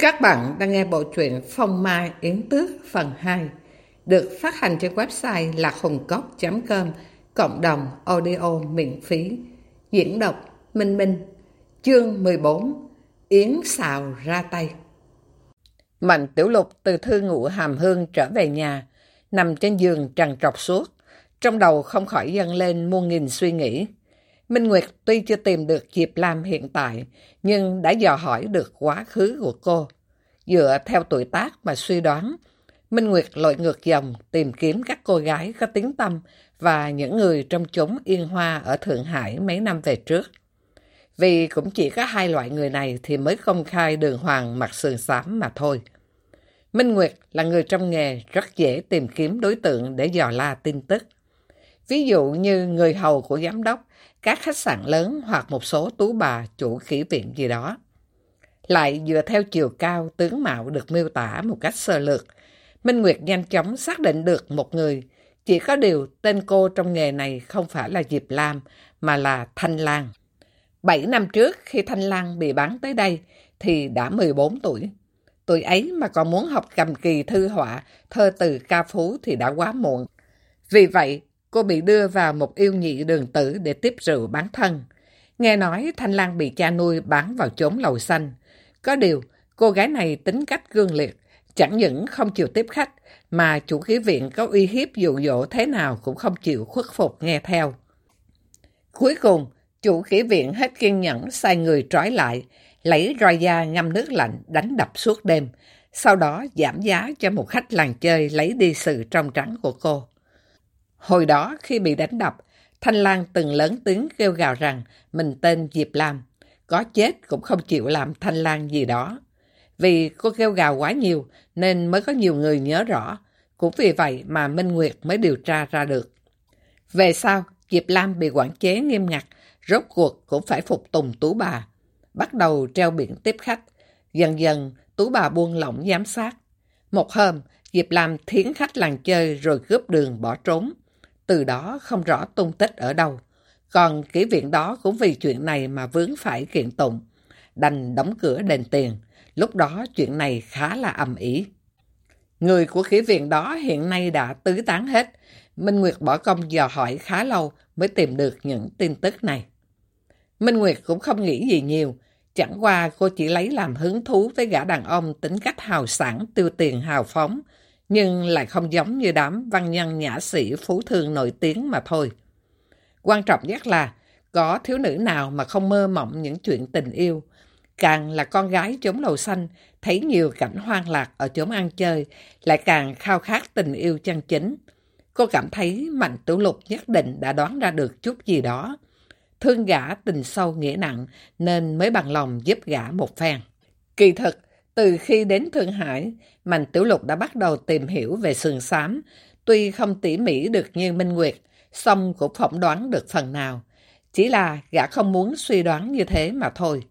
Các bạn đang nghe bộ truyện Phong Mai Yến Tước phần 2 được phát hành trên website lạchungcốc.com cộng đồng audio miễn phí. Diễn đọc Minh Minh, chương 14 Yến xào ra tay. Mạnh Tiểu Lục từ thư ngụ hàm hương trở về nhà, nằm trên giường trằn trọc suốt, trong đầu không khỏi dâng lên muôn nghìn suy nghĩ. Minh Nguyệt tuy chưa tìm được dịp làm hiện tại, nhưng đã dò hỏi được quá khứ của cô. Dựa theo tuổi tác mà suy đoán, Minh Nguyệt lội ngược dòng tìm kiếm các cô gái có tiếng tâm và những người trong chốn yên hoa ở Thượng Hải mấy năm về trước. Vì cũng chỉ có hai loại người này thì mới công khai đường hoàng mặc sườn xám mà thôi. Minh Nguyệt là người trong nghề rất dễ tìm kiếm đối tượng để dò la tin tức. Ví dụ như người hầu của giám đốc, các khách sạn lớn hoặc một số tú bà chủ kỹ viện gì đó. Lại dựa theo chiều cao, tướng mạo được miêu tả một cách sơ lược, Minh Nguyệt nhanh chóng xác định được một người. Chỉ có điều tên cô trong nghề này không phải là Diệp Lam, mà là Thanh Lan. Bảy năm trước khi Thanh Lan bị bán tới đây thì đã 14 tuổi. Tuổi ấy mà còn muốn học cầm kỳ thư họa, thơ từ ca phú thì đã quá muộn. Vì vậy, cô bị đưa vào một yêu nhị đường tử để tiếp rượu bán thân. Nghe nói Thanh Lan bị cha nuôi bán vào chốn lầu xanh. Có điều, cô gái này tính cách gương liệt, chẳng những không chịu tiếp khách, mà chủ khí viện có uy hiếp dụ dỗ thế nào cũng không chịu khuất phục nghe theo. Cuối cùng, chủ khí viện hết kiên nhẫn sai người trói lại, lấy roi da ngâm nước lạnh đánh đập suốt đêm, sau đó giảm giá cho một khách làng chơi lấy đi sự trong trắng của cô. Hồi đó khi bị đánh đập, Thanh Lan từng lớn tiếng kêu gào rằng mình tên Diệp Lam, có chết cũng không chịu làm Thanh Lan gì đó. Vì cô kêu gào quá nhiều nên mới có nhiều người nhớ rõ, cũng vì vậy mà Minh Nguyệt mới điều tra ra được. Về sau, Diệp Lam bị quản chế nghiêm ngặt, rốt cuộc cũng phải phục tùng Tú bà. Bắt đầu treo biển tiếp khách, dần dần Tú bà buông lỏng giám sát. Một hôm, Diệp Lam thiến khách làng chơi rồi cướp đường bỏ trốn từ đó không rõ tung tích ở đâu. Còn kỹ viện đó cũng vì chuyện này mà vướng phải kiện tụng, đành đóng cửa đền tiền. Lúc đó chuyện này khá là ầm ĩ. Người của kỹ viện đó hiện nay đã tứ tán hết. Minh Nguyệt bỏ công dò hỏi khá lâu mới tìm được những tin tức này. Minh Nguyệt cũng không nghĩ gì nhiều, chẳng qua cô chỉ lấy làm hứng thú với gã đàn ông tính cách hào sản tiêu tiền hào phóng, nhưng lại không giống như đám văn nhân nhã sĩ phú thương nổi tiếng mà thôi. Quan trọng nhất là có thiếu nữ nào mà không mơ mộng những chuyện tình yêu. Càng là con gái chốn lầu xanh, thấy nhiều cảnh hoang lạc ở chốn ăn chơi, lại càng khao khát tình yêu chân chính. Cô cảm thấy Mạnh Tiểu Lục nhất định đã đoán ra được chút gì đó. Thương gã tình sâu nghĩa nặng nên mới bằng lòng giúp gã một phen. Kỳ thực, từ khi đến Thượng Hải, Mạnh Tiểu Lục đã bắt đầu tìm hiểu về sườn xám. Tuy không tỉ mỉ được như Minh Nguyệt, song cũng phỏng đoán được phần nào. Chỉ là gã không muốn suy đoán như thế mà thôi.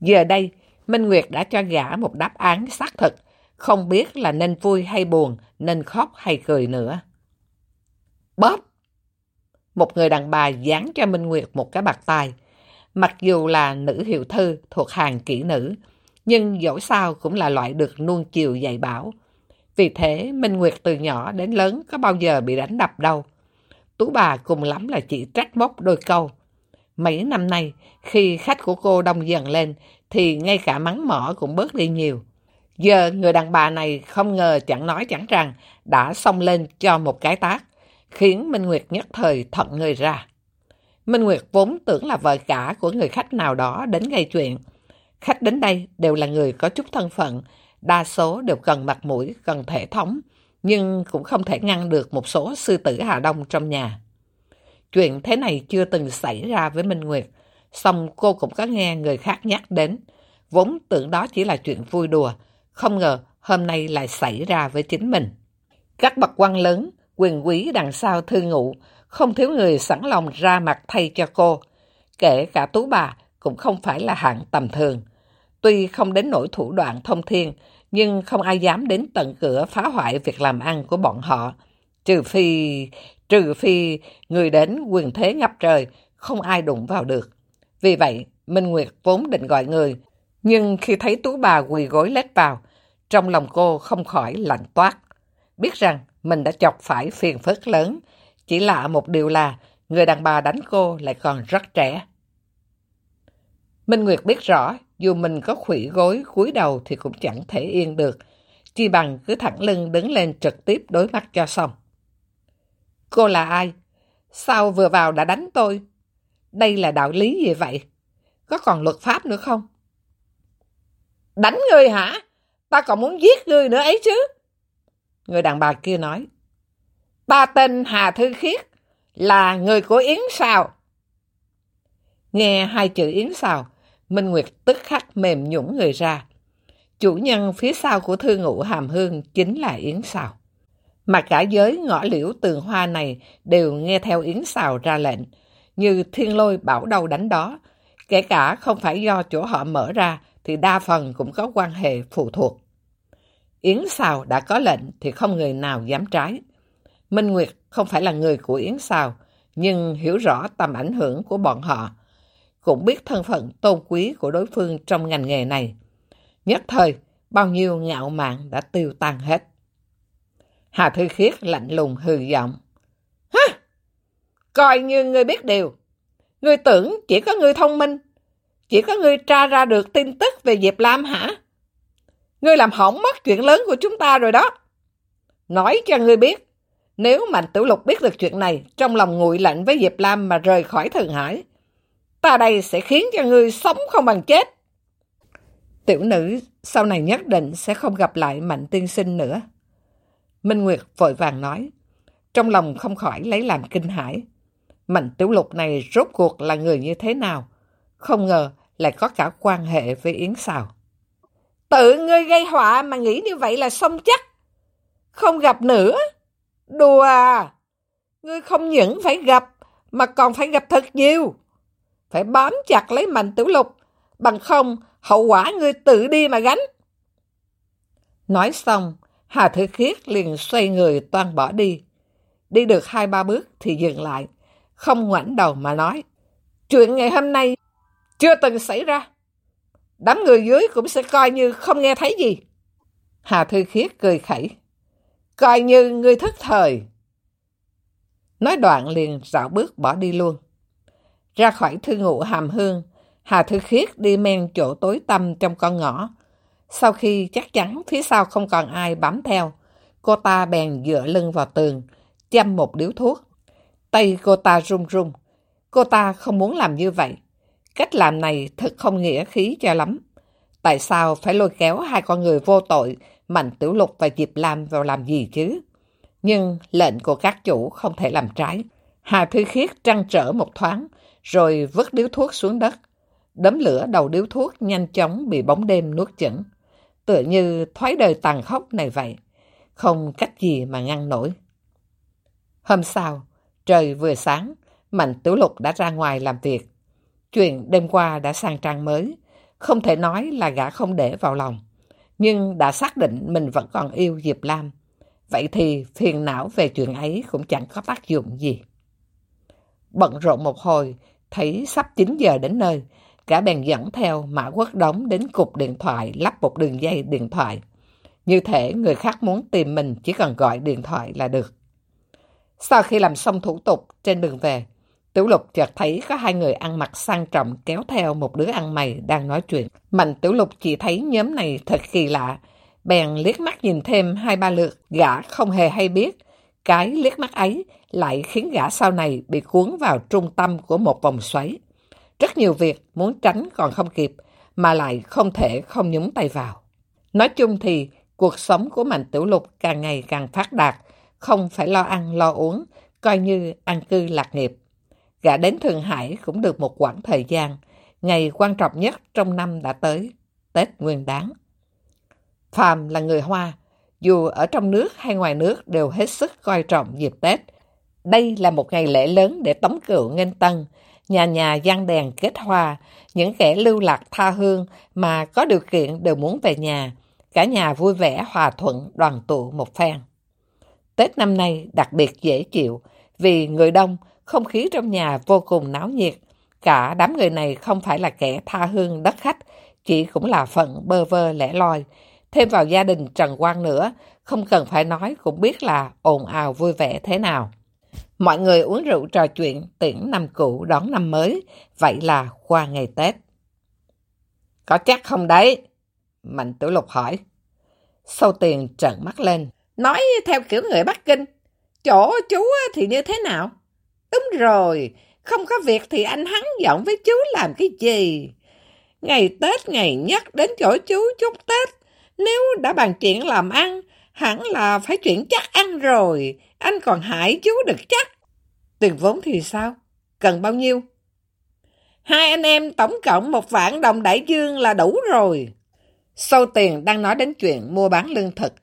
Giờ đây, Minh Nguyệt đã cho gã một đáp án xác thực, không biết là nên vui hay buồn, nên khóc hay cười nữa. Bóp! Một người đàn bà dán cho Minh Nguyệt một cái bạc tài, Mặc dù là nữ hiệu thư thuộc hàng kỹ nữ, nhưng dẫu sao cũng là loại được nuông chiều dạy bảo. Vì thế, Minh Nguyệt từ nhỏ đến lớn có bao giờ bị đánh đập đâu. Tú bà cùng lắm là chỉ trách móc đôi câu. Mấy năm nay, khi khách của cô đông dần lên, thì ngay cả mắng mỏ cũng bớt đi nhiều. Giờ người đàn bà này không ngờ chẳng nói chẳng rằng đã xông lên cho một cái tác, khiến Minh Nguyệt nhất thời thận người ra. Minh Nguyệt vốn tưởng là vợ cả của người khách nào đó đến gây chuyện, Khách đến đây đều là người có chút thân phận, đa số đều cần mặt mũi, cần thể thống, nhưng cũng không thể ngăn được một số sư tử Hà Đông trong nhà. Chuyện thế này chưa từng xảy ra với Minh Nguyệt, song cô cũng có nghe người khác nhắc đến. Vốn tưởng đó chỉ là chuyện vui đùa, không ngờ hôm nay lại xảy ra với chính mình. Các bậc quan lớn, quyền quý đằng sau thư ngụ, không thiếu người sẵn lòng ra mặt thay cho cô. Kể cả tú bà cũng không phải là hạng tầm thường. Tuy không đến nỗi thủ đoạn thông thiên, nhưng không ai dám đến tận cửa phá hoại việc làm ăn của bọn họ. Trừ phi, trừ phi người đến quyền thế ngập trời, không ai đụng vào được. Vì vậy, Minh Nguyệt vốn định gọi người, Nhưng khi thấy tú bà quỳ gối lết vào, trong lòng cô không khỏi lạnh toát. Biết rằng mình đã chọc phải phiền phức lớn. Chỉ lạ một điều là người đàn bà đánh cô lại còn rất trẻ. Minh Nguyệt biết rõ, dù mình có khủy gối cúi đầu thì cũng chẳng thể yên được. Chi bằng cứ thẳng lưng đứng lên trực tiếp đối mặt cho xong. Cô là ai? Sao vừa vào đã đánh tôi? Đây là đạo lý gì vậy? Có còn luật pháp nữa không? Đánh người hả? Ta còn muốn giết người nữa ấy chứ. Người đàn bà kia nói. Ta tên Hà Thư Khiết, là người của Yến Sào. Nghe hai chữ Yến Sào, Minh Nguyệt tức khắc mềm nhũng người ra. Chủ nhân phía sau của thư ngụ Hàm Hương chính là Yến Sào. Mà cả giới ngõ liễu tường hoa này đều nghe theo Yến Sào ra lệnh, như thiên lôi bảo đâu đánh đó. Kể cả không phải do chỗ họ mở ra thì đa phần cũng có quan hệ phụ thuộc. Yến Sào đã có lệnh thì không người nào dám trái. Minh Nguyệt không phải là người của Yến Sào, nhưng hiểu rõ tầm ảnh hưởng của bọn họ, cũng biết thân phận tôn quý của đối phương trong ngành nghề này. Nhất thời, bao nhiêu ngạo mạn đã tiêu tan hết. Hà Thư Khiết lạnh lùng hừ giọng. Hả? Coi như ngươi biết điều. Ngươi tưởng chỉ có ngươi thông minh, chỉ có ngươi tra ra được tin tức về Diệp Lam hả? Ngươi làm hỏng mất chuyện lớn của chúng ta rồi đó. Nói cho ngươi biết, nếu Mạnh Tiểu Lục biết được chuyện này, trong lòng nguội lạnh với Diệp Lam mà rời khỏi thượng Hải, ta đây sẽ khiến cho ngươi sống không bằng chết. Tiểu nữ sau này nhất định sẽ không gặp lại Mạnh Tiên Sinh nữa. Minh Nguyệt vội vàng nói, trong lòng không khỏi lấy làm kinh hãi. Mạnh Tiểu Lục này rốt cuộc là người như thế nào? Không ngờ lại có cả quan hệ với Yến Sào. Tự ngươi gây họa mà nghĩ như vậy là xong chắc. Không gặp nữa. Đùa à. Ngươi không những phải gặp mà còn phải gặp thật nhiều. Phải bám chặt lấy mạnh tiểu lục. Bằng không hậu quả ngươi tự đi mà gánh. Nói xong, Hà Thư Khiết liền xoay người toan bỏ đi. Đi được hai ba bước thì dừng lại, không ngoảnh đầu mà nói. Chuyện ngày hôm nay chưa từng xảy ra. Đám người dưới cũng sẽ coi như không nghe thấy gì. Hà Thư Khiết cười khẩy. Coi như người thất thời. Nói đoạn liền dạo bước bỏ đi luôn. Ra khỏi thư ngụ hàm hương, Hà Thư Khiết đi men chỗ tối tăm trong con ngõ. Sau khi chắc chắn phía sau không còn ai bám theo, cô ta bèn dựa lưng vào tường, chăm một điếu thuốc. Tay cô ta run run. Cô ta không muốn làm như vậy. Cách làm này thật không nghĩa khí cho lắm. Tại sao phải lôi kéo hai con người vô tội, Mạnh Tiểu Lục và Diệp Lam vào làm gì chứ? Nhưng lệnh của các chủ không thể làm trái. Hà Thư Khiết trăn trở một thoáng, rồi vứt điếu thuốc xuống đất. Đấm lửa đầu điếu thuốc nhanh chóng bị bóng đêm nuốt chửng. Tựa như thoái đời tàn khốc này vậy. Không cách gì mà ngăn nổi. Hôm sau, trời vừa sáng, Mạnh Tiểu Lục đã ra ngoài làm việc. Chuyện đêm qua đã sang trang mới, không thể nói là gã không để vào lòng. Nhưng đã xác định mình vẫn còn yêu Diệp Lam. Vậy thì phiền não về chuyện ấy cũng chẳng có tác dụng gì. Bận rộn một hồi, thấy sắp 9 giờ đến nơi, cả bèn dẫn theo Mã Quốc Đống đến cục điện thoại lắp một đường dây điện thoại. Như thể người khác muốn tìm mình chỉ cần gọi điện thoại là được. Sau khi làm xong thủ tục trên đường về, Tiểu Lục chợt thấy có hai người ăn mặc sang trọng kéo theo một đứa ăn mày đang nói chuyện. Mạnh Tiểu Lục chỉ thấy nhóm này thật kỳ lạ, bèn liếc mắt nhìn thêm hai ba lượt, gã không hề hay biết. Cái liếc mắt ấy lại khiến gã sau này bị cuốn vào trung tâm của một vòng xoáy. Rất nhiều việc muốn tránh còn không kịp, mà lại không thể không nhúng tay vào. Nói chung thì cuộc sống của Mạnh Tiểu Lục càng ngày càng phát đạt, không phải lo ăn lo uống, coi như ăn cư lạc nghiệp. Gã đến Thượng Hải cũng được một quãng thời gian, ngày quan trọng nhất trong năm đã tới, Tết Nguyên Đán. Phàm là người Hoa, dù ở trong nước hay ngoài nước đều hết sức coi trọng dịp Tết. Đây là một ngày lễ lớn để tống cựu nghênh tân, nhà nhà giăng đèn kết hoa, những kẻ lưu lạc tha hương mà có điều kiện đều muốn về nhà, cả nhà vui vẻ hòa thuận đoàn tụ một phen. Tết năm nay đặc biệt dễ chịu vì người đông không khí trong nhà vô cùng náo nhiệt. Cả đám người này không phải là kẻ tha hương đất khách, chỉ cũng là phận bơ vơ lẻ loi. Thêm vào gia đình Trần Quang nữa, không cần phải nói cũng biết là ồn ào vui vẻ thế nào. Mọi người uống rượu trò chuyện, tiễn năm cũ đón năm mới, vậy là qua ngày Tết. Có chắc không đấy? Mạnh Tử Lục hỏi. Sâu tiền trợn mắt lên. Nói theo kiểu người Bắc Kinh, chỗ chú thì như thế nào? Đúng rồi, không có việc thì anh hắn giọng với chú làm cái gì? Ngày Tết ngày nhất đến chỗ chú chúc Tết. Nếu đã bàn chuyện làm ăn, hẳn là phải chuyện chắc ăn rồi. Anh còn hại chú được chắc. Tiền vốn thì sao? Cần bao nhiêu? Hai anh em tổng cộng một vạn đồng đại dương là đủ rồi. Sâu tiền đang nói đến chuyện mua bán lương thực.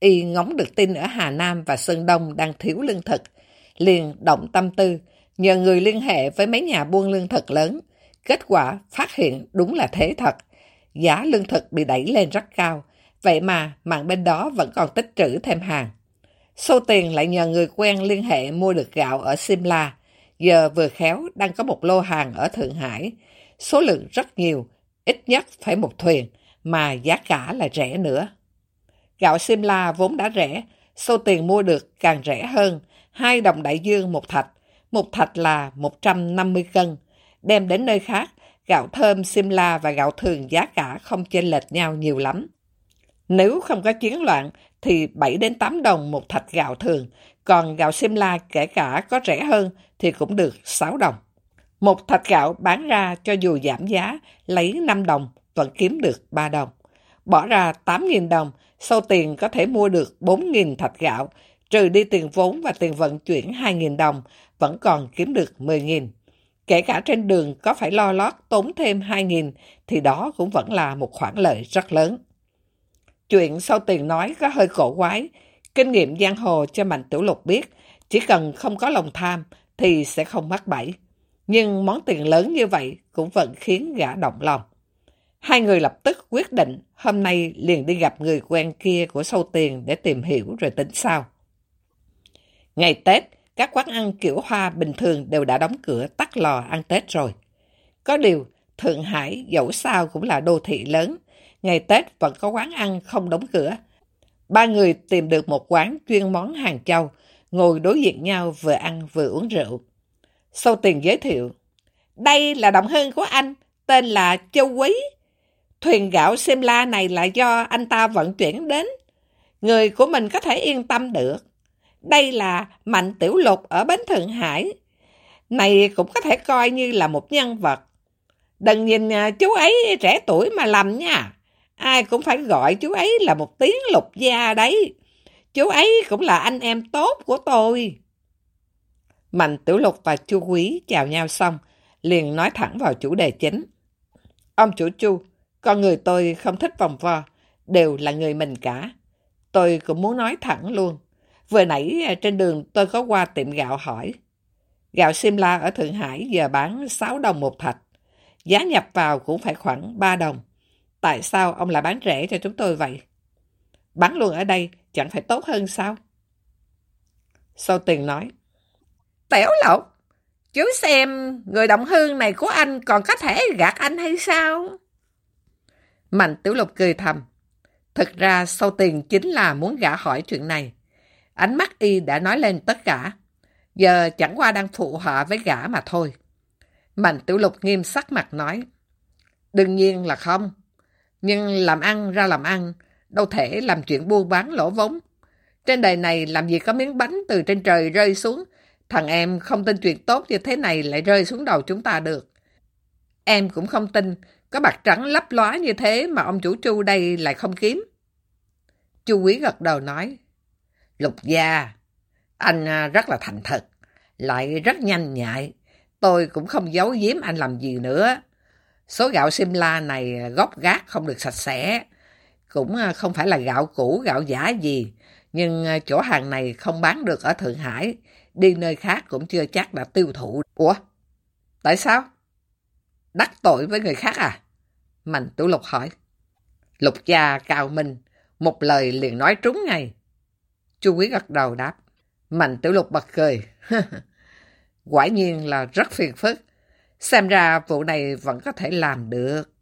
Y ngóng được tin ở Hà Nam và Sơn Đông đang thiếu lương thực. Liền động tâm tư, nhờ người liên hệ với mấy nhà buôn lương thực lớn. Kết quả phát hiện đúng là thế thật. Giá lương thực bị đẩy lên rất cao. Vậy mà mạng bên đó vẫn còn tích trữ thêm hàng. Số tiền lại nhờ người quen liên hệ mua được gạo ở Simla. Giờ vừa khéo đang có một lô hàng ở Thượng Hải. Số lượng rất nhiều, ít nhất phải một thuyền, mà giá cả là rẻ nữa. Gạo Simla vốn đã rẻ, số tiền mua được càng rẻ hơn, 2 đồng đại dương một thạch, một thạch là 150 cân. Đem đến nơi khác, gạo thơm Simla và gạo thường giá cả không chênh lệch nhau nhiều lắm. Nếu không có chiến loạn thì 7 đến 8 đồng một thạch gạo thường, còn gạo Simla kể cả có rẻ hơn thì cũng được 6 đồng. Một thạch gạo bán ra cho dù giảm giá, lấy 5 đồng vẫn kiếm được 3 đồng. Bỏ ra 8.000 đồng, sau tiền có thể mua được 4.000 thạch gạo, trừ đi tiền vốn và tiền vận chuyển 2.000 đồng, vẫn còn kiếm được 10.000. Kể cả trên đường có phải lo lót tốn thêm 2.000 thì đó cũng vẫn là một khoản lợi rất lớn. Chuyện sau tiền nói có hơi cổ quái, kinh nghiệm giang hồ cho Mạnh Tiểu Lục biết, chỉ cần không có lòng tham thì sẽ không mắc bẫy. Nhưng món tiền lớn như vậy cũng vẫn khiến gã động lòng. Hai người lập tức quyết định hôm nay liền đi gặp người quen kia của sâu tiền để tìm hiểu rồi tính sao. Ngày Tết, các quán ăn kiểu hoa bình thường đều đã đóng cửa tắt lò ăn Tết rồi. Có điều, Thượng Hải dẫu sao cũng là đô thị lớn. Ngày Tết vẫn có quán ăn không đóng cửa. Ba người tìm được một quán chuyên món hàng châu, ngồi đối diện nhau vừa ăn vừa uống rượu. sau tiền giới thiệu, đây là đồng hương của anh, tên là Châu Quý. Thuyền gạo Simla này là do anh ta vận chuyển đến. Người của mình có thể yên tâm được. Đây là Mạnh Tiểu Lục ở Bến Thượng Hải. Này cũng có thể coi như là một nhân vật. Đừng nhìn à, chú ấy trẻ tuổi mà lầm nha. Ai cũng phải gọi chú ấy là một tiếng lục gia đấy. Chú ấy cũng là anh em tốt của tôi. Mạnh Tiểu Lục và Chu Quý chào nhau xong, liền nói thẳng vào chủ đề chính. Ông chủ Chu, con người tôi không thích vòng vo, đều là người mình cả. Tôi cũng muốn nói thẳng luôn. Vừa nãy à, trên đường tôi có qua tiệm gạo hỏi. Gạo Simla ở Thượng Hải giờ bán 6 đồng một thạch. Giá nhập vào cũng phải khoảng 3 đồng. Tại sao ông lại bán rẻ cho chúng tôi vậy? Bán luôn ở đây chẳng phải tốt hơn sao? Sâu tiền nói. Tẻo lộc, chú xem người động hương này của anh còn có thể gạt anh hay sao? Mạnh Tiểu Lục cười thầm. Thực ra sâu tiền chính là muốn gã hỏi chuyện này. Ánh mắt y đã nói lên tất cả. Giờ chẳng qua đang phụ họa với gã mà thôi. Mạnh Tiểu Lục nghiêm sắc mặt nói. Đương nhiên là không. Nhưng làm ăn ra làm ăn, đâu thể làm chuyện buôn bán lỗ vốn. Trên đời này làm gì có miếng bánh từ trên trời rơi xuống. Thằng em không tin chuyện tốt như thế này lại rơi xuống đầu chúng ta được. Em cũng không tin có bạc trắng lấp lóa như thế mà ông chủ Chu đây lại không kiếm. Chu Quý gật đầu nói. Lục gia, anh à, rất là thành thật, lại rất nhanh nhạy. Tôi cũng không giấu giếm anh làm gì nữa. Số gạo Simla này à, gốc gác không được sạch sẽ. Cũng à, không phải là gạo cũ, gạo giả gì. Nhưng à, chỗ hàng này không bán được ở Thượng Hải. Đi nơi khác cũng chưa chắc đã tiêu thụ. Ủa? Tại sao? Đắc tội với người khác à? Mạnh Tiểu Lục hỏi. Lục gia cao minh, một lời liền nói trúng ngay. Chu Quý gật đầu đáp. Mạnh Tiểu Lục bật cười. Quả nhiên là rất phiền phức. Xem ra vụ này vẫn có thể làm được.